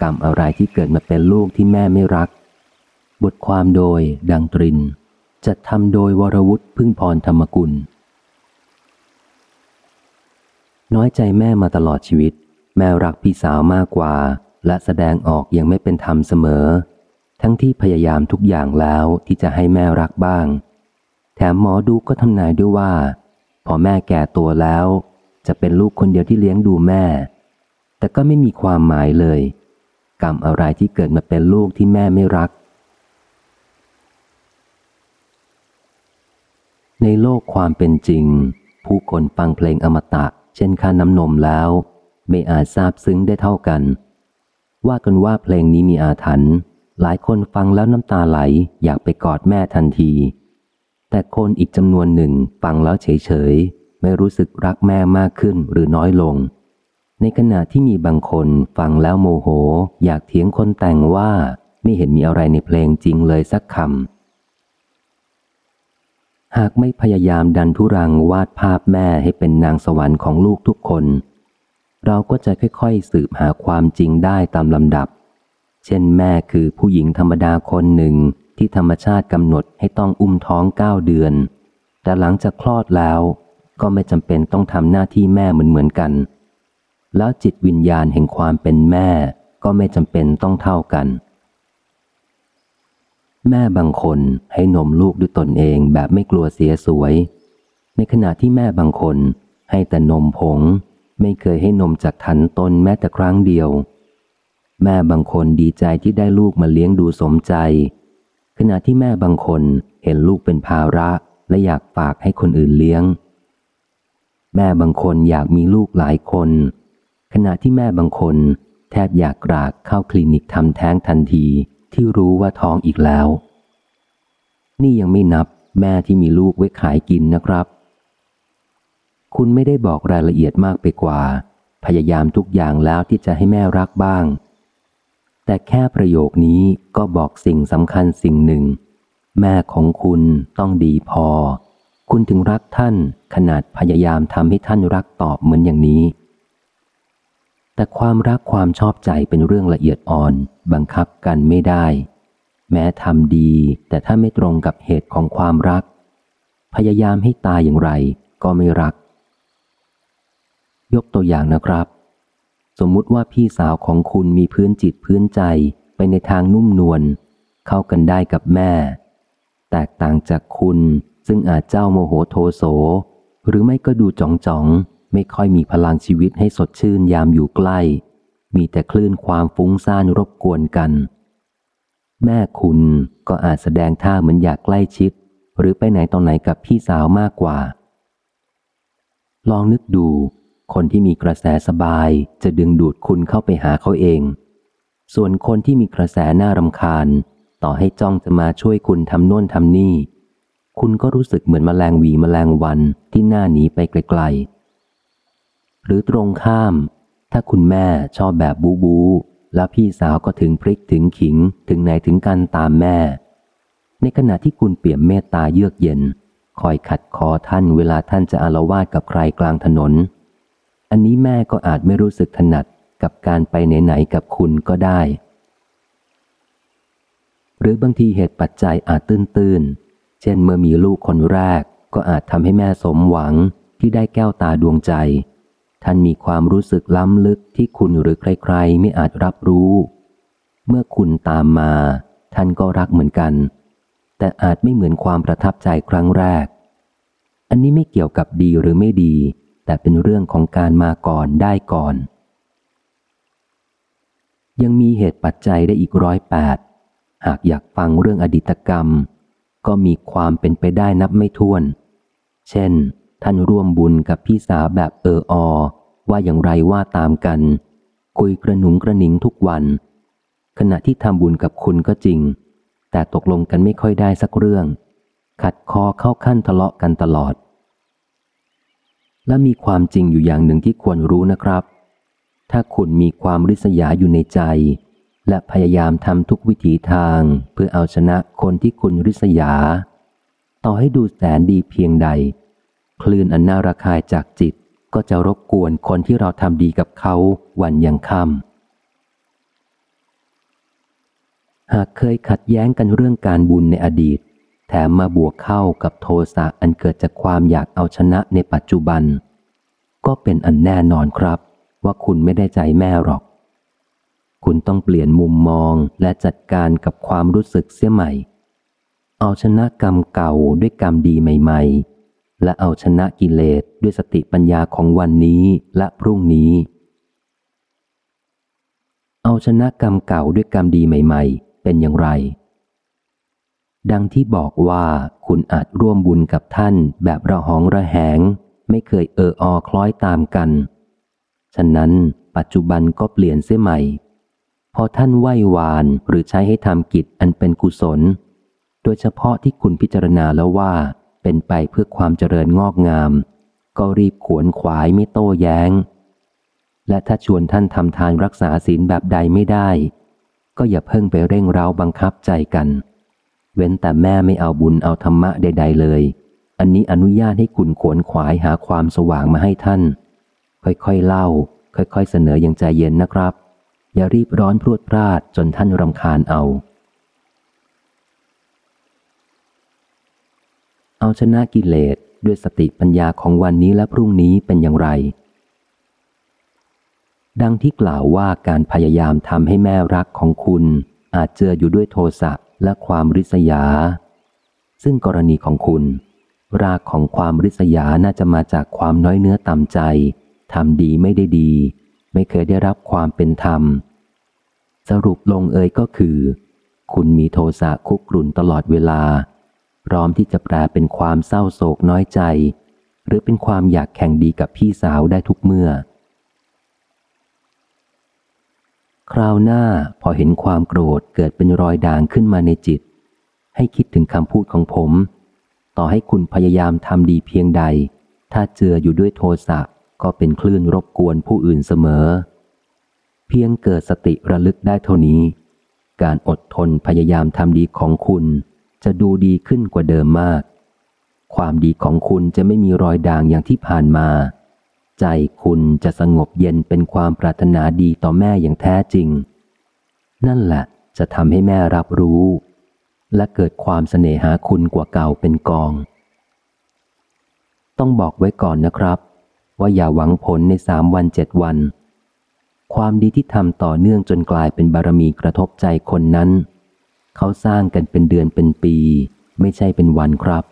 กรรมอะไรที่เกิดมาเป็นลูกที่แม่ไม่รัก บทความโดยดังตริน จัดทำโดยวรวุฒิพึ่งพรธรรมกุล น้อยใจแม่มาตลอดชีวิต แม่รักพี่สาวมากกว่า และแสดงออกยังไม่เป็นธรรมเสมอ ทั้งที่พยายามทุกอย่างแล้วที่จะให้แม่รักบ้าง แถมหมอดูก็ทำนายด้วยว่า พอแม่แก่ตัวแล้ว จะเป็นลูกคนเดียวที่เลี้ยงดูแม่ แต่ก็ไม่มีความหมายเลย กรรมอะไรที่เกิดมาเป็นลูกที่แม่ไม่รัก ในโลกความเป็นจริง ผู้คนฟังเพลงอมตะ เช่นค่าน้ำนมแล้ว ไม่อาจทราบซึ้งได้เท่ากัน ว่ากันว่าเพลงนี้มีอาถรรพ์หลายคนฟังแล้วน้ำตาไหลอยากไปกอดแม่ทันที แต่คนอีกจำนวนหนึ่งฟังแล้วเฉยๆ ไม่รู้สึกรักแม่มากขึ้นหรือน้อยลง ในขณะที่มีบางคนฟังแล้วโมโห อยากเถียงคนแต่งว่าไม่เห็นมีอะไรในเพลงจริงเลยสักคำ หากไม่พยายามดันทุรังวาดภาพแม่ให้เป็นนางสวรรค์ของลูกทุกคน เราก็จะค่อยๆสืบหาความจริงได้ตามลำดับ เช่นแม่คือผู้หญิงธรรมดาคนหนึ่งที่ธรรมชาติกำหนดให้ต้องอุ้มท้องเก้าเดือน แต่หลังจากคลอดแล้ว ก็ไม่จำเป็นต้องทำหน้าที่แม่เหมือนเหมือนกัน แล้วจิตวิญญาณแห่งความเป็นแม่ก็ไม่จำเป็นต้องเท่ากัน แม่บางคนให้นมลูกด้วยตนเองแบบไม่กลัวเสียสวย ในขณะที่แม่บางคนให้แต่นมผง ไม่เคยให้นมจากทันตนแม้แต่ครั้งเดียว แม่บางคนดีใจที่ได้ลูกมาเลี้ยงดูสมใจ ขณะที่แม่บางคนเห็นลูกเป็นภาระและอยากฝากให้คนอื่นเลี้ยง แม่บางคนอยากมีลูกหลายคน ขณะที่แม่บางคน แทบอยากกรากเข้าคลินิกทำแท้งทันทีที่รู้ว่าท้องอีกแล้ว นี่ยังไม่นับแม่ที่มีลูกไว้ขายกินนะครับ คุณไม่ได้บอกรายละเอียดมากไปกว่า พยายามทุกอย่างแล้วที่จะให้แม่รักบ้าง แต่แค่ประโยคนี้ก็บอกสิ่งสำคัญสิ่งหนึ่ง แม่ของคุณต้องดีพอ คุณถึงรักท่านขนาดพยายามทำให้ท่านรักตอบเหมือนอย่างนี้ แต่ความรักความชอบใจเป็นเรื่องละเอียดอ่อน บังคับกันไม่ได้ แม้ทำดี แต่ถ้าไม่ตรงกับเหตุของความรัก พยายามให้ตายอย่างไรก็ไม่รัก ยกตัวอย่างนะครับ สมมุติว่าพี่สาวของคุณมีพื้นจิตพื้นใจไปในทางนุ่มนวลเข้ากันได้กับแม่ แตกต่างจากคุณซึ่งอาจเจ้าโมโหโทโส หรือไม่ก็ดูจ่องจ่อง ไม่ค่อยมีพลังชีวิตให้สดชื่นยามอยู่ใกล้ มีแต่คลื่นความฟุ้งซ่านรบกวนกัน แม่คุณก็อาจแสดงท่าเหมือนอยากใกล้ชิด หรือไปไหนตอนไหนกับพี่สาวมากกว่า ลองนึกดู คนที่มีกระแสสบายจะดึงดูดคุณเข้าไปหาเขาเอง ส่วนคนที่มีกระแสน่ารำคาญ ต่อให้จ้องจะมาช่วยคุณทำโน่นทำนี่คุณก็รู้สึกเหมือนมแมลงวีมแมลงวันที่หน้าหนีไปไกลๆ หรือตรงข้าม ถ้าคุณแม่ชอบแบบบูบู แล้วพี่สาวก็ถึงพริกถึงขิง ถึงไหนถึงกันตามแม่ ในขณะที่คุณเปี่ยมเมตตาเยือกเย็น คอยขัดคอท่านเวลาท่านจะอารวาสกับใครกลางถนน อันนี้แม่ก็อาจไม่รู้สึกถนัดกับการไปไหนๆกับคุณก็ได้ หรือบางทีเหตุปัจจัยอาจตื้นๆ เช่นเมื่อมีลูกคนแรกก็อาจทำให้แม่สมหวังที่ได้แก้วตาดวงใจ ท่านมีความรู้สึกล้ำลึกที่คุณหรือใครๆ ไม่อาจรับรู้ เมื่อคุณตามมา ท่านก็รักเหมือนกัน แต่อาจไม่เหมือนความประทับใจครั้งแรก อันนี้ไม่เกี่ยวกับดีหรือไม่ดี แต่เป็นเรื่องของการมาก่อนได้ก่อน ยังมีเหตุปัจจัยได้อีกร้อยแปดหากอยากฟังเรื่องอดีตกรรม ก็มีความเป็นไปได้นับไม่ถ้วน เช่น ท่านร่วมบุญกับพี่สาวแบบเอออ ว่าอย่างไรว่าตามกัน คุยกระหนุงกระหนิงทุกวัน ขณะที่ทำบุญกับคุณก็จริง แต่ตกลงกันไม่ค่อยได้สักเรื่อง ขัดคอเข้าขั้นทะเลาะกันตลอด และมีความจริงอยู่อย่างหนึ่งที่ควรรู้นะครับ ถ้าคุณมีความริษยาอยู่ในใจ และพยายามทำทุกวิถีทาง เพื่อเอาชนะคนที่คุณริษยา ต่อให้ดูแสนดีเพียงใด คลื่นอันน่าระคายจากจิต ก็จะรบกวนคนที่เราทำดีกับเขาวันยังค่ำหากเคยขัดแย้งกันเรื่องการบุญในอดีต แถมมาบวกเข้ากับโทสะอันเกิดจากความอยากเอาชนะในปัจจุบัน ก็เป็นอันแน่นอนครับ ว่าคุณไม่ได้ใจแม่หรอก คุณต้องเปลี่ยนมุมมองและจัดการกับความรู้สึกเสียใหม่ เอาชนะกรรมเก่าด้วยกรรมดีใหม่ ๆ และเอาชนะกิเลสด้วยสติปัญญาของวันนี้และพรุ่งนี้ เอาชนะกรรมเก่าด้วยกรรมดีใหม่ ๆ เป็นอย่างไร ดังที่บอกว่าคุณอาจร่วมบุญกับท่านแบบระหองระแหง ไม่เคยเอออคล้อยตามกัน ฉะนั้นปัจจุบันก็เปลี่ยนเสียใหม่ พอท่านไหว้วานหรือใช้ให้ทำกิจอันเป็นกุศล โดยเฉพาะที่คุณพิจารณาแล้วว่า เป็นไปเพื่อความเจริญงอกงาม ก็รีบขวนขวายไม่โต้แย้ง และถ้าชวนท่านทำทานรักษาศีลแบบใดไม่ได้ ก็อย่าเพิ่งไปเร่งเร้าบังคับใจกัน เว้นแต่แม่ไม่เอาบุญเอาธรรมะใด ๆ เลย อันนี้อนุญาตให้คุณขวนขวายหาความสว่างมาให้ท่าน ค่อยๆเล่า ค่อยๆเสนออย่างใจเย็นนะครับ อย่ารีบร้อนพรวดพลาดจนท่านรำคาญเอา เอาชนะกิเลสด้วยสติปัญญาของวันนี้และพรุ่งนี้เป็นอย่างไร ดังที่กล่าวว่าการพยายามทำให้แม่รักของคุณ อาจเจออยู่ด้วยโทสะและความริษยา ซึ่งกรณีของคุณ รากของความริษยาน่าจะมาจากความน้อยเนื้อต่ำใจทำดีไม่ได้ดี ไม่เคยได้รับความเป็นธรรม สรุปลงเอยก็คือ คุณมีโทสะคุกรุ่นตลอดเวลา พร้อมที่จะแปลเป็นความเศร้าโศกน้อยใจ หรือเป็นความอยากแข่งดีกับพี่สาวได้ทุกเมื่อ คราวหน้าพอเห็นความโกรธเกิดเป็นรอยด่างขึ้นมาในจิต ให้คิดถึงคำพูดของผม ต่อให้คุณพยายามทำดีเพียงใด ถ้าเจืออยู่ด้วยโทสะก็เป็นคลื่นรบกวนผู้อื่นเสมอ เพียงเกิดสติระลึกได้เท่านี้ การอดทนพยายามทำดีของคุณ จะดูดีขึ้นกว่าเดิมมาก ความดีของคุณจะไม่มีรอยด่างอย่างที่ผ่านมา ใจคุณจะสงบเย็นเป็นความปรารถนาดีต่อแม่อย่างแท้จริง นั่นแหละจะทำให้แม่รับรู้ และเกิดความเสน่หาคุณกว่าเก่าเป็นกอง ต้องบอกไว้ก่อนนะครับ ว่าอย่าหวังผลในสามวันเจ็ดวัน ความดีที่ทำต่อเนื่องจนกลายเป็นบารมีกระทบใจคนนั้น เขาสร้างกันเป็นเดือนเป็นปี ไม่ใช่เป็นวันครับ